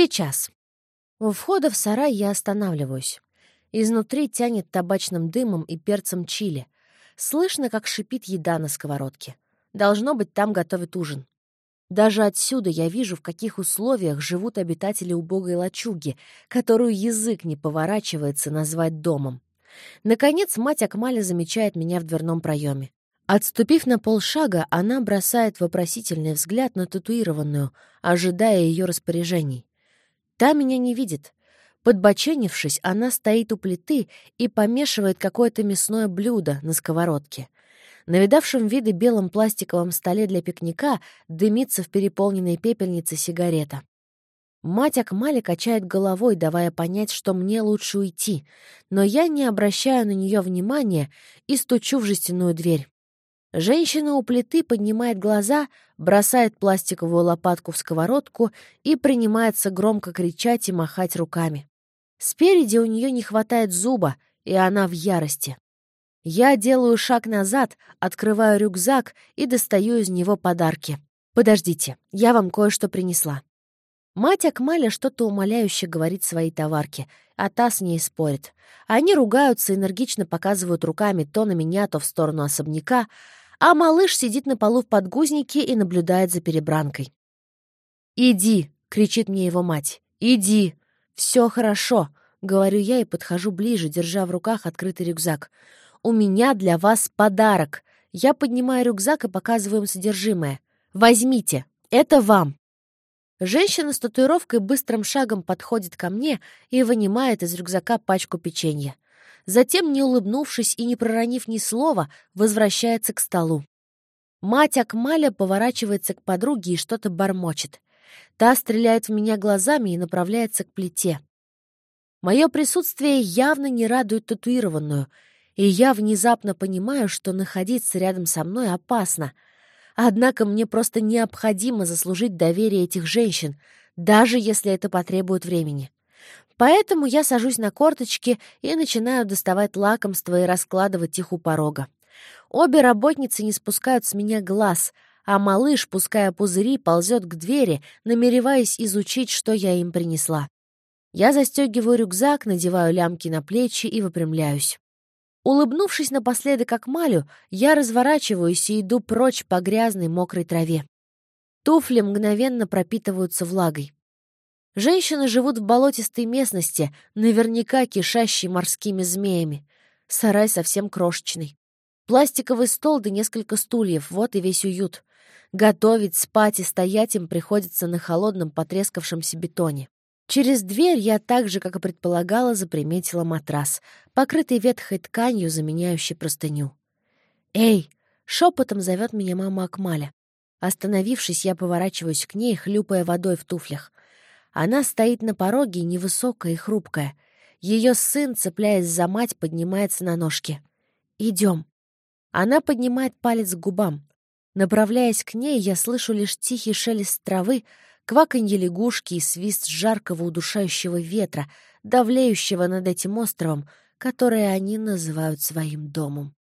Сейчас. У входа в сарай я останавливаюсь. Изнутри тянет табачным дымом и перцем чили. Слышно, как шипит еда на сковородке. Должно быть, там готовят ужин. Даже отсюда я вижу, в каких условиях живут обитатели убогой лачуги, которую язык не поворачивается назвать домом. Наконец, мать Акмаля замечает меня в дверном проеме. Отступив на полшага, она бросает вопросительный взгляд на татуированную, ожидая ее распоряжений. Та меня не видит. Подбоченившись, она стоит у плиты и помешивает какое-то мясное блюдо на сковородке. На видавшем виды белом пластиковом столе для пикника дымится в переполненной пепельнице сигарета. Мать Акмали качает головой, давая понять, что мне лучше уйти, но я не обращаю на нее внимания и стучу в жестяную дверь. Женщина у плиты поднимает глаза, бросает пластиковую лопатку в сковородку и принимается громко кричать и махать руками. Спереди у нее не хватает зуба, и она в ярости. Я делаю шаг назад, открываю рюкзак и достаю из него подарки. «Подождите, я вам кое-что принесла». Мать Акмаля что-то умоляюще говорит своей товарке, а та с ней спорит. Они ругаются, энергично показывают руками то на меня, то в сторону особняка, а малыш сидит на полу в подгузнике и наблюдает за перебранкой. «Иди!» — кричит мне его мать. «Иди! Все хорошо!» — говорю я и подхожу ближе, держа в руках открытый рюкзак. «У меня для вас подарок!» Я поднимаю рюкзак и показываю им содержимое. «Возьмите! Это вам!» Женщина с татуировкой быстрым шагом подходит ко мне и вынимает из рюкзака пачку печенья. Затем, не улыбнувшись и не проронив ни слова, возвращается к столу. Мать Акмаля поворачивается к подруге и что-то бормочет. Та стреляет в меня глазами и направляется к плите. Мое присутствие явно не радует татуированную, и я внезапно понимаю, что находиться рядом со мной опасно — Однако мне просто необходимо заслужить доверие этих женщин, даже если это потребует времени. Поэтому я сажусь на корточки и начинаю доставать лакомства и раскладывать их у порога. Обе работницы не спускают с меня глаз, а малыш, пуская пузыри, ползет к двери, намереваясь изучить, что я им принесла. Я застегиваю рюкзак, надеваю лямки на плечи и выпрямляюсь. Улыбнувшись напоследок как Малю, я разворачиваюсь и иду прочь по грязной мокрой траве. Туфли мгновенно пропитываются влагой. Женщины живут в болотистой местности, наверняка кишащей морскими змеями. Сарай совсем крошечный. Пластиковый стол да несколько стульев, вот и весь уют. Готовить, спать и стоять им приходится на холодном потрескавшемся бетоне. Через дверь я так же, как и предполагала, заприметила матрас, покрытый ветхой тканью, заменяющей простыню. «Эй!» — шепотом зовет меня мама Акмаля. Остановившись, я поворачиваюсь к ней, хлюпая водой в туфлях. Она стоит на пороге, невысокая и хрупкая. Ее сын, цепляясь за мать, поднимается на ножки. «Идем». Она поднимает палец к губам. Направляясь к ней, я слышу лишь тихий шелест травы, кваканье лягушки и свист жаркого удушающего ветра, давлеющего над этим островом, который они называют своим домом.